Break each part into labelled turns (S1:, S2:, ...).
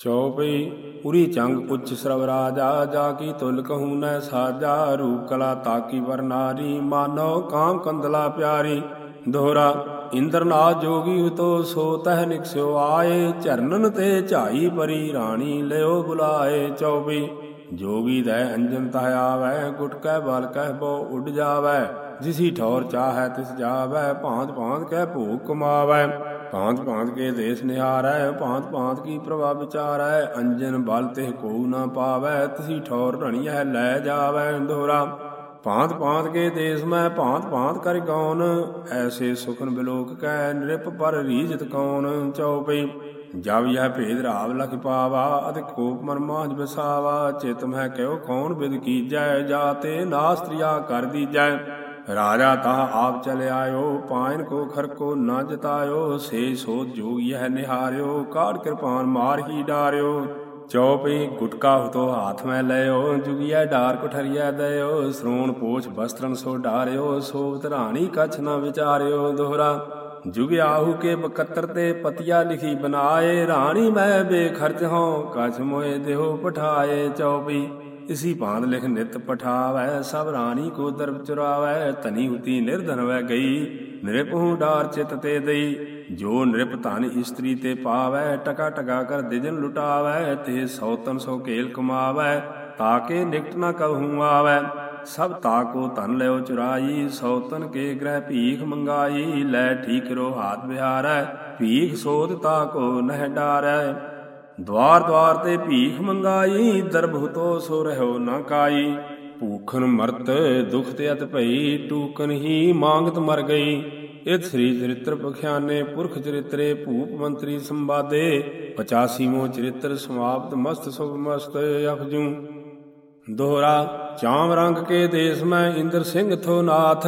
S1: ਚੌਪਈ ਉਰੀ ਚੰਗ ਉੱਚ ਸਰਵ ਰਾਜਾ, ਜਾ ਕੀ ਤੁਲ ਕਹੂ ਨੈ ਸਾਜਾ, ਰੂਪ ਕਲਾ ਤਾਕੀ ਵਰ ਮਾਨੋ ਕਾਮ ਕੰਦਲਾ ਪਿਆਰੀ। ਦੋਹਰਾ, ਇੰਦਰਨਾਥ ਜੋਗੀ ਹੁਤੋ ਸੋ ਤਹਿ ਨਿਕਸਿਓ ਆਏ, ਝਰਨਨ ਤੇ ਝਾਈ ਪਰੀ ਰਾਣੀ ਲਿਓ ਬੁਲਾਏ। ਚੌਪਈ ਜੋਗੀ ਦੈ ਅੰਜਨ ਤਹ ਆਵੈ, ਗੁਟ ਕੈ ਬਲ ਕਹਿ ਬੋ ਉੱਡ ਜਾਵੈ। ਜਿਸੀ ਠੌਰ ਚਾਹੈ ਤਿਸ ਜਾਵੈ, ਭਾਂਤ ਭਾਂਤ ਕਹਿ ਭੂਖ ਕਮਾਵੈ। ਭਾਂਤ ਭਾਂਤ ਕੇ ਦੇਸ ਨਿਹਾਰੈ ਭਾਂਤ ਭਾਂਤ ਕੀ ਪ੍ਰਭਾ ਵਿਚਾਰੈ, ਅੰਜਨ ਬਲ ਤੇ ਕੋ ਨਾ ਪਾਵੈ, ਤਿਸੀ ਠੌਰ ਰਣੀਐ ਲੈ ਜਾਵੈ ਦੋਹਰਾ ਭਾਂਤ ਭਾਂਤ ਕੇ ਦੇਸ ਮੈਂ ਭਾਂਤ ਭਾਂਤ ਕਰ ਗੌਨ ਐਸੇ ਸੁਖਨ ਬਿਲੋਕ ਕੈ ਨਿਰਪ ਪਰ ਰੀਜਤ ਕੌਣ ਚਉਪਈ। ਜਬ ਯਹ ਭੇਦ ਰਾਵ ਲਖ ਪਾਵਾ ਅਤਿ ਕੋਪ ਮਨ ਮਾਝ ਬਸਾਵਾ, ਚਿਤ ਮੈਂ ਕਹਿਓ ਕੌਣ ਬਿਦ ਕੀਜੈ ਜਾਤੇ ਨਾਸਤਰੀਆ ਕਰ ਦੀਜੈ। ਰਾਜਾ ਤਹ ਆਪ ਚਲੇ ਆਇਓ ਪਾਇਨ ਕੋ ਖਰ ਕੋ ਨਾ ਜਤਾਇਓ, ਸੇ ਸੋਧ ਜੋਗ ਯਹ ਨਿਹਾਰਿਓ ਕਾੜ ਕਿਰਪਾਨ ਮਾਰ ਹੀ ਡਾਰਿਓ। ਚੌਪਈ ਗੁਟਕਾ ਹੁਤੋ ਹਾਥ ਮੈਂ ਲਿਓ ਜੁਗੀਐ ਡਾਰ ਕੁਠਰੀਐ ਦਇਓ, ਸ੍ਰੋਣ ਪੋਛ ਬਸਤਰਨ ਸੋ ਡਾਰਿਓ ਸੋਵਤ ਰਾਣੀ ਕਛ ਨਾ ਵਿਚਾਰਿਓ। ਦੋਹਰਾ, ਜੁਗ ਆਹੂ ਕੇ ਬਕਤਰ ਤੇ ਪਤਿਆ ਲਿਖੀ ਬਨਾਏ, ਰਾਣੀ ਮੈਂ ਬੇਖਰਚ ਹਾਂ ਕਛ ਮੋਏ ਦੇਹੋ ਪਠਾਏ। ਚੌਪਈ ਇਸੀ ਭਾਂਤ ਲਿਖ ਨਿਤ ਪਠਾਵੈ, ਸਭ ਰਾਣੀ ਕੋ ਦਰਬ ਚੁਰਾਵੈ ਤਨੀ ਹੁਤੀ ਨਿਰਧਨ ਵੈ ਗਈ ਨਿਰਪਹੁ ਡਾਰ ਚਿਤ ਤੇ ਦਈ। ਜੋ ਨਿਰਪ ਧਨ ਇਸਤਰੀ ਤੇ ਪਾਵੈ, ਟਕਾ ਟਕਾ ਕਰ ਦਿਜਨ ਲੁਟਾਵੈ, ਤੇ ਸੌਤਨ ਸੋ ਕੇਲ ਕਮਾਵੈ ਤਾਕੇ ਨਿਕਟ ਨਾ ਕਹੂੰ ਆਵੈ। ਸਭ ਤਾਕੋ ਧਨ ਲਿਓ ਚੁਰਾਈ ਸੌਤਨ ਕੇ ਗ੍ਰਹਿ ਭੀਖ ਮੰਗਾਈ, ਲੈ ਠੀਕ ਰੋ ਹਾਥ ਵਿਹਾਰੈ ਭੀਖ ਸੋਧ ਤਾਕੋ ਨਹਿ ਡਾਰੈ। ਦਵਾਰ ਦਵਾਰ ਤੇ ਭੀਖ ਮੰਗਾਈ ਦਰਭੁਤੋ ਸੋ ਰਹਿਓ ਨਾ ਕਾਈ। ਭੂਖਨ ਮਰਤ, ਦੁਖ ਤੇ ਅਤ ਭਈ ਟੂਕਨ ਹੀ ਮੰਗਤ ਮਰ ਗਈ। ਇਤ ਸ੍ਰੀ ਚਰਿਤ੍ਰ ਪਖਿਆਨੇ, ਪੁਰਖ ਚਰਿਤਰੇ, ਭੂਪ ਮੰਤਰੀ ਸੰਵਾਦੇ। 85ਵਾਂ ਚਰਿਤ੍ਰ ਸਮਾਪਤ, ਮਸਤ ਸੁਭ ਮਸਤ ਅਫਜੂ ਦੋਹਰਾ, ਚਾਮ ਰੰਗ ਕੇ ਦੇਸ ਮੈਂ ਇੰਦਰ ਸਿੰਘ ਥੋ ਨਾਥ,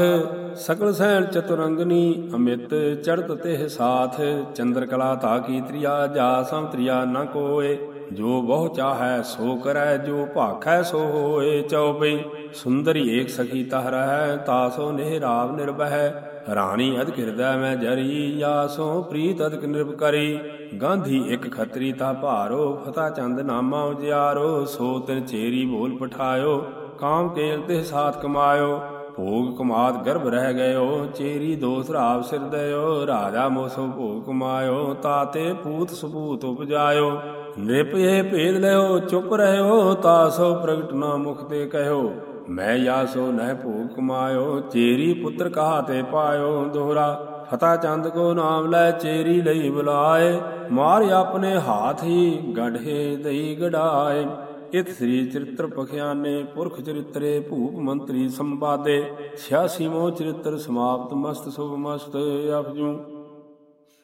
S1: ਸਕਲ ਸੈਨ ਚਤੁਰੰਗਨੀ ਅਮਿਤ, ਚੜਤ ਤੇ ਸਾਥ, ਚੰਦਰ ਕਲਾ ਤਾ ਕੀ ਤ੍ਰਿਆ ਜਾ ਸੰਤ੍ਰਿਆ ਨ ਕੋਏ। ਜੋ ਬਹੁ ਚਾਹੈ ਸੋ ਕਰੈ, ਜੋ ਭਾਖੈ ਸੋ ਹੋਏ ਚਉਪਈ। ਸੁੰਦਰੀ ਏਕ ਸਖੀ ਤਹ ਰਹੈ ਤਾਸੋ ਨਿਹਰਾਵ ਨਿਰਭੈ। ਰਾਣੀ ਅਦਿਕ ਹਿਰਦੈ ਮੈਂ ਜਰੀ, ਯਾ ਸੋ ਪ੍ਰੀਤ ਅਦਿਕ ਨਿਰਭ ਕਰੀ। ਗਾਂਧੀ ਇੱਕ ਖਤਰੀ ਤਾ ਭਾਰੋ, ਫਤਾ ਚੰਦ ਨਾਮਾ ਉਜਿਆਰੋ। ਸੋ ਤਿਨ ਚੇਰੀ ਬੋਲ ਪਠਾਇਓ, ਕਾਮ ਕੇਲ ਤੇ ਸਾਥ ਕਮਾਇਓ। ਭੋਗ ਕਮਾਤ ਗਰਭ ਰਹਿ ਗਇਓ, ਚੇਰੀ ਦੋਸ ਰਾਵ ਸਿਰ ਦਇਓ। ਰਾਜਾ ਮੋਸੋ ਭੋਗ ਕਮਾਇਓ ਤਾਤੇ ਪੂਤ ਸੁਪੂਤ ਉਪਜਾਇਓ। ਨਿਰਪਏ ਭੇਦ ਲਿਓ ਚੁੱਪ ਰਹਿਓ ਤਾਸੋ ਪ੍ਰਗਟ ਨਾ ਮੁਖ ਤੇ ਕਹਿਓ। ਮੈਂ ਯਾਸੋ, ਨਹਿ ਭੋਗ ਕਮਾਇਓ, ਚੇਰੀ ਪੁੱਤਰ ਕਹਾ ਤੇ ਪਾਇਓ ਦੋਹਰਾ। ਫਤਾ ਚੰਦ ਕੋ ਨਾਮ ਲੈ ਚੇਰੀ ਲਈ ਬੁਲਾਏ, ਮਾਰ ਆਪਣੇ ਹਾਥ ਹੀ ਗੜ੍ਹੇ ਦਈ ਗੜਾਏ। ਇਤ ਸ੍ਰੀ ਚਰਿਤ੍ਰ ਪਖਿਆਨੇ, ਪੁਰਖ ਚਰਿਤਰੇ, ਭੂਪ ਮੰਤਰੀ ਸੰਵਾਦੇ। 86ਵਾਂ ਚਰਿਤ੍ਰ ਸਮਾਪਤ, ਮਸਤ ਸੁਭ ਮਸਤ, ਅਫਜੂ।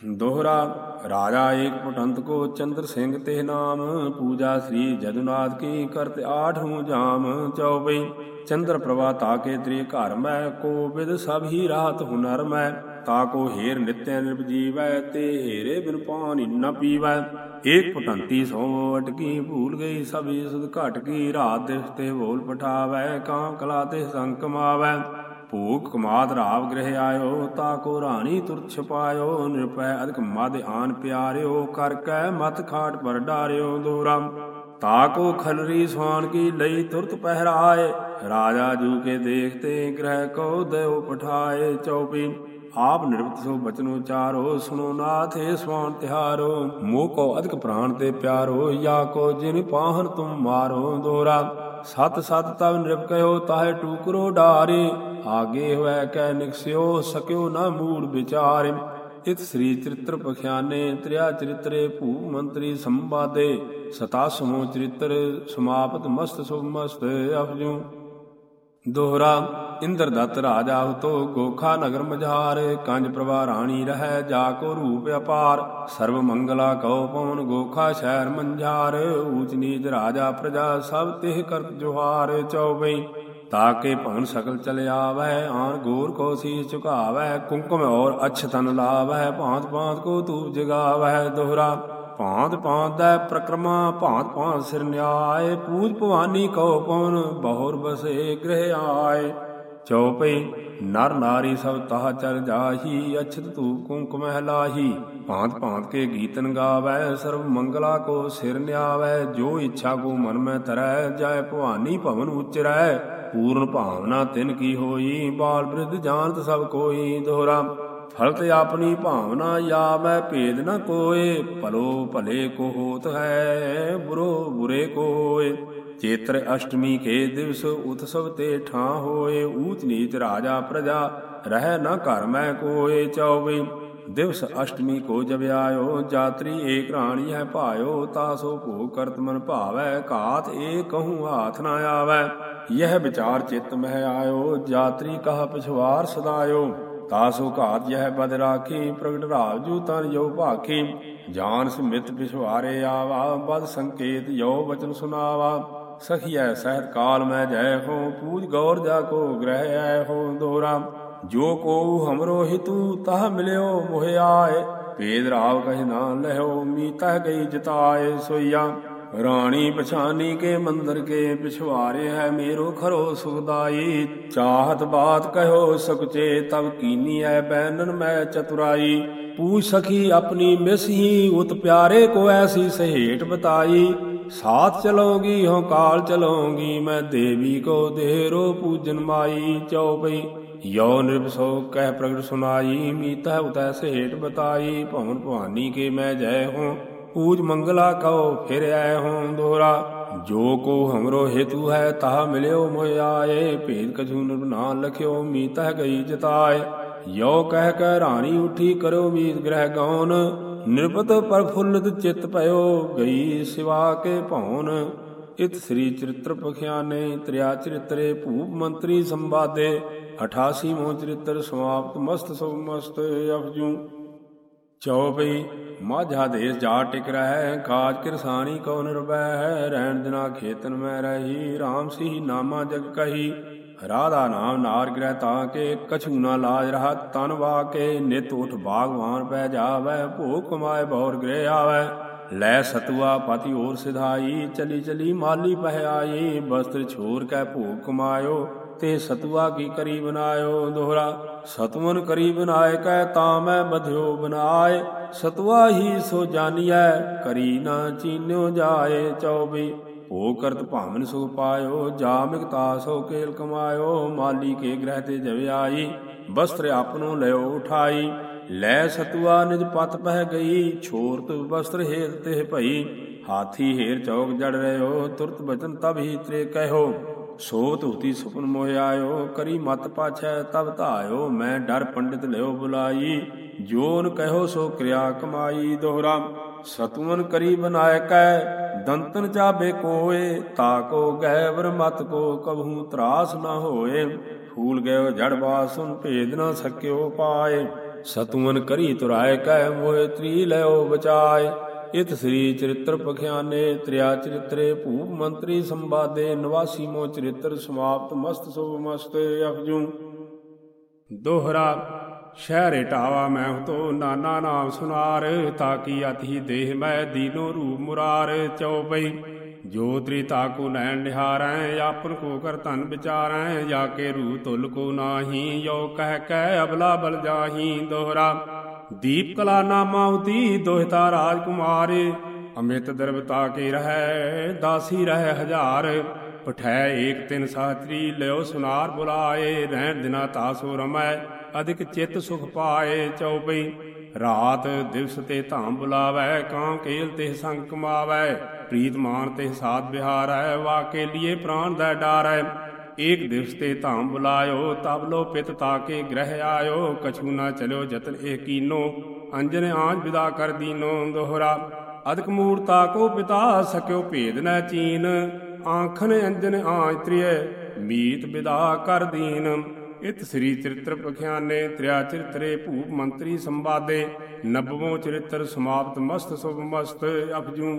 S1: ਦੋਹਰਾ, ਰਾਜਾ ਏਕ ਪਟੰਤ ਕੋ ਚੰਦਰ ਸਿੰਘ ਤੇ ਨਾਮ, ਪੂਜਾ ਸ੍ਰੀ ਜਦੁਨਾਥ ਕੀ ਕਰਤ ਆਠੂ ਜਾਮ ਚੌਬਈ ਚੰਦਰ ਪ੍ਰਭਾ ਤਾਕੇ ਤ੍ਰੀ ਘਰ ਮੈਂ, ਕੋ ਵਿਦ ਸਭ ਹੀ ਰਾਤ ਹੁਨਰ ਮੈਂ। ਤਾਕੋ ਹੀਰ ਨਿਤਿਆ ਨਿਰਜੀਵੈ ਤੇ ਹੀਰੇ ਬਿਨ ਪਾਣੀ ਨ ਪੀਵੈ। ਏਕ ਪਟੰਤੀ ਸੋ ਅਟਕੀ ਭੂਲ ਗਈ, ਸਭੀ ਸੁਧ ਘਟ ਕੀ ਰਾਤ ਦਿਸ ਤੇ ਬੋਲ ਪਠਾਵੈ ਕਾਮ ਕਲਾ ਤੇ ਸੰਗ ਭੂਖ ਕਮਾਦ ਰਾਵ ਗ੍ਰਹਿ ਆਇਓ ਤਾਕੋ ਰਾਣੀ ਤੁਰ ਛਪਾਇਓ ਨਿਰਪੈ ਅਦਕ ਮਦ ਆਨ ਪਿਆਰਿਓ, ਕਰ ਕੈ ਮਤ ਖਾਟ ਪਰ ਡਾਰਿਓ ਦੋਰਾ ਤਾਕੋ ਖਲਰੀ ਸਵਾਨ ਕੀ ਲਈ ਤੁਰਤ ਪਹਿਰਾਏ, ਰਾਜਾ ਜੂ ਕੇ ਦੇਖਤੇ ਗ੍ਰਹਿ ਕੋ ਦੇਉ ਪਠਾਏ ਚੌਪੀ। ਆਪ ਨਿਰਵਤ ਸੋ ਬਚਨ ਉਚਾਰੋ ਸੁਨੋ ਨਾਥੇ ਸਵਾਨ ਤਿਹਾਰੋ। ਮੋਹ ਕੋ ਅਧਿਕ ਪ੍ਰਾਣ ਤੇ ਪਿਆਰੋ, ਯਾ ਕੋ ਜਿਨ ਪਾਹਨ ਤੁਮ ਮਾਰੋ ਦੋਰਾ। ਸਤ ਸਤ ਤਵ ਨਿਰਭ ਕਹਿਓ ਤਾਹੇ ਟੂਕਰੋ ਡਾਰੇ, ਆਗੇ ਹੋਇ ਕੈ ਨਿਕਸਿਓ ਸਕਿਓ ਨਾ ਮੂੜ ਵਿਚਾਰੇ। ਇਤ ਸ੍ਰੀ ਚਰਿਤ੍ਰ ਪਖਿਆਨੇ, ਤ੍ਰਿਆ ਚਰਿਤਰੇ ਭੂ ਮੰਤਰੀ ਸੰਵਾਦੇ 87ਵਾਂ ਚਰਿਤ੍ਰ ਸਮਾਪਤ ਮਸਤ ਸੁਭ ਮਸਤ ਅਫਜੂ ਦੋਹਰਾ ਇੰਦਰ ਦਤ ਰਾਜਾ ਗੋਖਾ ਨਗਰ ਮਝਾਰ, ਕੰਜ ਪ੍ਰਵਾ ਰਾਣੀ ਰਹੈ, ਜਾ ਕੋ ਰੂਪ ਅਪਾਰ। ਸਰਬ ਮੰਗਲਾ ਕਉ ਪਵਨ ਗੋਖਾ ਸ਼ਹਿਰ ਮੰਝਾਰ। ਊਚ ਨੀਚ ਰਾਜਾ ਪ੍ਰਜਾ ਸਭ ਤਿਹ ਕਰਤ ਜੁਹਾਰ ਚਉਬਈ। ਤਾਕੇ ਭਵਨ ਸਕਲ ਚਲ ਆਵੈ, ਆਣ ਗੋਰ ਕੋ ਸੀਸ ਝੁਕਾਵੈ, ਕੁੰਕਮ ਔਰ ਅਛਤਨ ਲਾਵੈ ਭਾਂਤ ਭਾਂਤ ਕੋ ਤੂਪ ਜਗਾਵੈ, ਦੋਹਰਾ ਭਾਂਤ ਭਾਂਤ ਦਾ ਪ੍ਰਕਰਮਾ ਭਾਂਤ ਭਾਂਤ ਸਿਰ ਨਿਆਏ, ਪੂਜ ਭਵਾਨੀ ਕਉ ਪਵਨ ਬਹੁਰ ਬਸੇ ਗ੍ਰਹਿ ਆਏ। ਚਉਪਈ ਨਰ ਨਾਰੀ ਸਭ ਤਾਹ ਚਰ ਜਾਹੀ, ਅਛਤ ਧੂਪ ਕੁੰਕੁਮ ਲਾਹੀ। ਭਾਂਤ ਭਾਂਤ ਕੇ ਗੀਤਨ ਗਾਵੈ, ਸਰਬ ਮੰਗਲਾ ਕੋ ਸਿਰ ਨਿਆਵੈ, ਜੋ ਇੱਛਾ ਕੋ ਮਨ ਮੈਂ ਤਰੈ, ਜਾਏ ਭਵਾਨੀ ਭਵਨ ਉਚਰੈ। ਪੂਰਨ ਭਾਵਨਾ ਤਿਨ ਕੀ ਹੋਈ, ਬਾਲ ਬ੍ਰਿਧ ਜਾਣਤ ਸਭ ਕੋਈ ਦੋਹਰਾ। ਫਲਤ ਆਪਣੀ ਭਾਵਨਾ ਯਾ ਮੈਂ ਭੇਦ ਨ ਕੋਏ, ਭਲੋ ਭਲੇ ਕੋ ਹੋਤ ਹੈ, ਬੁਰੋ ਬੁਰੇ ਕੋ ਹੋਏ। ਚੇਤਰ ਅਸ਼ਟਮੀ ਕੇ ਦਿਵਸ ਉਤਸਵ ਤੇ ਠਾਂ ਹੋਏ, ਊਚ ਨੀਚ ਰਾਜਾ ਪ੍ਰਜਾ ਰਹਿ ਨ ਘਰ ਮੈਂ ਕੋਏ ਚੌਵੀ ਦਿਵਸ ਅਸ਼ਟਮੀ ਕੋ ਜਬ ਆਇਓ, ਜਾਤਰੀ ਏਕ ਰਾਣੀ ਹੈ ਭਾਇਓ ਤਾਸੋ ਭੋਗ ਕਰਤ ਮਨ ਭਾਵੈ, ਘਾਤ ਏ ਕਹੂੰ ਹਾਥ ਨਾ ਆਵੈ। ਯਹ ਵਿਚਾਰ ਚਿਤ ਮਹਿ ਆਇਓ, ਜਾਤਰੀ ਕਹ ਪਿਛਵਾਰ ਸਦਾਇਓ। ਤਾਸੋ ਘਾਤ ਯਹ ਬਦ ਰਾਖੀ ਪ੍ਰਗਟ ਰਾਜ ਜੂ ਤਨ ਜੋ ਭਾਖੀ। ਜਾਨ ਸਮਿਤ ਪਿਛਵਾਰੇ ਆਵਾ, ਬਦ ਸੰਕੇਤ ਜੋ ਵਚਨ ਸੁਨਾਵਾ। ਸਖੀਐ ਸਹਿਤ ਕਾਲ ਮੈਂ ਜੈ ਹੋ, ਪੂਜ ਗੌਰ ਜਾ ਕੋ ਗ੍ਰਹਿ ਆਇ ਹੋ ਦੋਰਾ। ਜੋ ਕੋ ਹਮਰੋ ਹਿਤੂ, ਤਹ ਮਿਲਿਓ ਮੋਹਿ ਆਏ। ਭੇਦ ਰਾਵ ਕਹਿ ਨਾ ਲਹਿਓ, ਮੀਤਹ ਗਈ ਜਿਤਾਏ ਸੋਇਆ ਰਾਣੀ ਪਛਾਨੀ ਕੇ ਮੰਦਰ ਕੇ ਪਿਛਵਾਰੇ ਹੈ ਮੇਰੋ ਖਰੋ ਸੁਖਦਾਈ। ਚਾਹਤ ਬਾਤ ਕਹਿਓ ਸੁਖਚੇ ਤਬ ਕੀਨੀ ਐ ਬੈਨਨ ਮੈਂ ਚਤੁਰਾਈ। ਪੂਛ ਸਖੀ ਆਪਣੀ ਮਿਸ ਹੀ ਉਤ ਪਿਆਰੇ ਕੋ ਐਸੀ ਸਹੇਟ ਬਤਾਈ। ਸਾਥ ਚਲੋਗੀ ਹੋ ਕਾਲ ਚਲੋਗੀ, ਮੈਂ ਦੇਵੀ ਕੋ ਦੇਰੋ ਪੂਜਨ ਮਾਈ। ਚਉਪਈ ਯੋ ਨਿਰਭਸੋ ਕਹਿ ਪ੍ਰਗਟ ਸੁਨਾਈ ਮੀਤਾ ਉਤੈ ਸਹੇਟ ਬਤਾਈ। ਭਵਨ ਭਵਾਨੀ ਕੇ ਮੈਂ ਜੈ ਹੂੰ ਪੂਜ ਮੰਗਲਾ ਕਉ, ਫਿਰ ਆਏ ਹੋਂ ਦੋਹਰਾ ਜੋ ਕੋ ਹਮਰੋ ਹੇਤੂ ਹੈ ਤਾ ਮਿਲਿਓ ਮੋਇ ਆਏ। ਭੇਦ ਕਛੂ ਨਾ ਲਖਿਓ, ਮੀਤਹ ਗਈ ਜਤਾਏ। ਯੋ ਕਹਿ ਕਹਿ ਰਾਣੀ ਉਠੀ ਕਰੋ ਮੀਤ ਗ੍ਰਹਿ ਗੌਨ ਨਿਰਪਤ ਪਰਫੁੱਲਤ ਚਿਤ ਭਇਓ, ਗਈ ਸਿਵਾ ਕੇ ਭੌਨ ਇਤ ਸ੍ਰੀ ਚਰਿਤ੍ਰ ਪਖਿਆਨੇ, ਤ੍ਰਿਆ ਚਰਿਤਰੇ ਭੂਪ ਮੰਤਰੀ ਸੰਵਾਦੇ। 88 ਮੋ ਚਰਿਤ੍ਰ ਸਮਾਪਤ, ਮਸਤ ਸਭ ਮਸਤ ਅਫਜੂ। ਚੌਪਈ ਮਾਝਾ ਦੇਸ ਜਾ ਟਿਕ ਰਹਿ ਕਾਜ ਕਿਰਸਾਨੀ ਕੋ ਨਿਰਵੈ ਰਹਿਣ ਦਿਨਾ ਖੇਤਨ ਮੈਂ ਰਹੀ RAM ਸੀ ਨਾਮਾ ਜਗ ਕਹੀ। ਰਾਧਾ ਨਾਮ ਨਾਰ ਗ੍ਰਹਿ ਤਾਂ ਕੇ, ਕਛੂ ਨਾ ਲਾਜ ਰਹਾ ਤਨ ਵਾ ਕੇ। ਨਿਤ ਉਠ ਬਾਗਵਾਨ ਪੈ ਜਾਵੈ, ਭੋਗ ਕਮਾਏ ਬੌਰ ਗ੍ਰਹਿ ਆਵੈ। ਲੈ ਸਤੁਆ ਪਤੀ ਹੋਰ ਸਿਧਾਈ, ਚਲੀ ਚਲੀ ਮਾਲੀ ਪਹਿ ਆਈ। ਬਸਤਰ ਛੋਰ ਕੈ ਭੋਗ ਕਮਾਇਓ ਤੇ ਸਤੁਆ ਕੀ ਕਰੀ ਬਨਾਇਓ ਦੋਹਰਾ? ਸਤਵਨ ਕਰੀ ਬਨਾਏ ਕੈ ਤਾਂ ਮੈਂ ਬਧਿਓ ਬਨਾਏ ਸਤਵਾ ਹੀ ਸੋ ਜਾਣੀਐ ਕਰੀ ਨਾ ਚੀਨਿਓ ਜਾਏ ਚੌਬੀ। ਭੋ ਕਰਤ ਭਾਵਨ ਸੁਖ ਪਾਇਓ, ਜਾ ਮਿਗਤਾ ਸੋ ਕੇਲ ਕਮਾਇਓ, ਮਾਲੀ ਕੇ ਗ੍ਰਹਿ ਤੇ ਜਵ ਆਈ ਬਸਤਰ ਆਪਨੋ ਲਿਓ ਉਠਾਈ। ਲੈ ਸਤੁਆ ਨਿਜ ਪਤ ਪਹਿ ਗਈ, ਛੋਰਤ ਬਸਤਰ ਹੇਤ ਤੇ ਭਈ। ਹਾਥੀ ਹੇਰ ਚੌਕ ਜੜ ਰਿਓ, ਤੁਰਤ ਬਚਨ ਤਬ ਹੀ ਤ੍ਰੇ ਕਹਿਓ। ਸੋ ਧੂਤੀ ਸੁਪਨ ਮੋਹ ਆਇਓ, ਕਰੀ ਮਤ ਪਾਛੈ ਤਬ ਧਾਇਓ, ਮੈਂ ਡਰ ਪੰਡਿਤ ਲਿਓ ਬੁਲਾਈ। ਜੋਨ ਕਹਿਓ ਸੋ ਕਿਰਿਆ ਕਮਾਈ, ਦੋਹਰਾ, ਸਤਵਨ ਕਰੀ ਬਨਾਇ ਕੈ ਦੰਤਨ ਚਾਬੇ ਕੋਏ ਤਾਕੋ ਗੈਵਰ ਮਤ ਕੋ ਕਬਹੂ ਤਰਾਸ ਨਾ ਹੋਏ। ਫੂਲ ਗਇਓ ਜੜ ਬਾਸੁਨ ਭੇਦ ਨਾ ਸਕਿਓ ਪਾਏ। ਸਤਵਨ ਕਰੀ ਤੁਰਾਇ ਕੈ ਮੋਏ ਤਰੀ ਲਿਓ ਬਚਾਏ। ਇਤ ਸ੍ਰੀ ਚਰਿਤ੍ਰ ਪਖਿਆਨੇ, ਤ੍ਰਿਆ ਚਰਿਤਰੇ, ਭੂਪ ਮੰਤਰੀ ਸੰਵਾਦੇ, ਨਵਾਸੀ ਮੋ ਚਰਿਤ੍ਰ ਸਮਾਪਤ, ਮਸਤ ਸੋ ਮਸਤ ਅਫਜੂ ਦੋਹਰਾ, ਸ਼ਹਿਰੇ ਢਾਵਾ ਮੈਂ ਤੋ ਨਾਨਾ ਨਾਮ ਸੁਨਾਰ ਤਾਕੀ ਅਤਿ ਦੇਹ ਮੈਂ ਦੀਨੋ ਰੂਪ ਮੁਰਾਰ ਚਉਪਈ ਜੋ ਤ੍ਰੀ ਤਾਕੂ ਨੈਣ ਨਿਹਾਰੈ, ਆਪਨ ਕੋ ਕਰ ਧਨ ਵਿਚਾਰੈ, ਜਾ ਕੇ ਰੂ ਤੁਲ ਕੋ ਨਾਹੀ ਯੋ ਕਹਿ ਕਹਿ ਅਬਲਾ ਬਲ ਜਾਹੀ। ਦੋਹਰਾ ਦੀਪ ਕਲਾ ਨਾਮਾ ਉਤੀ ਦੋਹਿਤਾ ਰਾਜ ਅਮਿਤ ਦਰਬਤਾ ਕੇ ਰਹੈ, ਦਾਸੀ ਰਹਿ ਹਜ਼ਾਰ। ਪਠੈ ਏਕ ਤਿਨ ਸਾਤਰੀ, ਲਿਓ ਸੁਨਾਰ ਬੁਲਾਏ, ਰਹਿਣ ਦਿਨਾ ਤਾਸੋ ਰਮੈ, ਅਧਿਕ ਚਿਤ ਸੁਖ ਪਾਏ ਚਉਪਈ। ਰਾਤ ਦਿਵਸ ਤੇ ਧਾਮ ਬੁਲਾਵੈ, ਕਾਂ ਕੇਲ ਤੇ ਸੰਗ ਕਮਾਵੈ। ਪ੍ਰੀਤ ਮਾਨ ਤੇ ਸਾਧ ਵਿਹਾਰੈ ਵਾਕੇ ਲਿਏ ਪ੍ਰਾਨ ਦਾ ਡਾਰੈ। ਏਕ ਦਿਵਸ ਤੇ ਧਾਮ ਬੁਲਾਇਓ, ਤਬ ਲੋ ਪਿਤ ਤਾਕੇ ਗ੍ਰਹਿ ਆਇਓ, ਕਛੂ ਨਾ ਚਲਿਓ ਜਤਨ ਇਹ ਕੀਨੋ, ਅੰਜਨ ਆਜ ਵਿਦਾ ਕਰ ਦੀਨੋ ਦੋਹਰਾ। ਅਦਕ ਮੂਰਤਾ ਕੋ ਪਿਤਾ ਸਕਿਓ ਭੇਦ ਨ ਚੀਨ ਆਂਖਨ ਅੰਜਨ ਆਜ ਤ੍ਰਿਏ ਮੀਤ ਵਿਦਾ ਕਰ ਦੀਨ। ਇਤ ਸ੍ਰੀ ਚਰਿਤ੍ਰ ਪਖਿਆਨੇ, ਤ੍ਰਿਆ ਚਰਿਤਰੇ ਭੂਪ ਮੰਤਰੀ ਸੰਵਾਦੇ ਨਬਵੋਂ ਚਰਿਤ੍ਰ ਸਮਾਪਤ ਮਸਤ ਸੁਭ ਮਸਤ ਅਪਜੂ।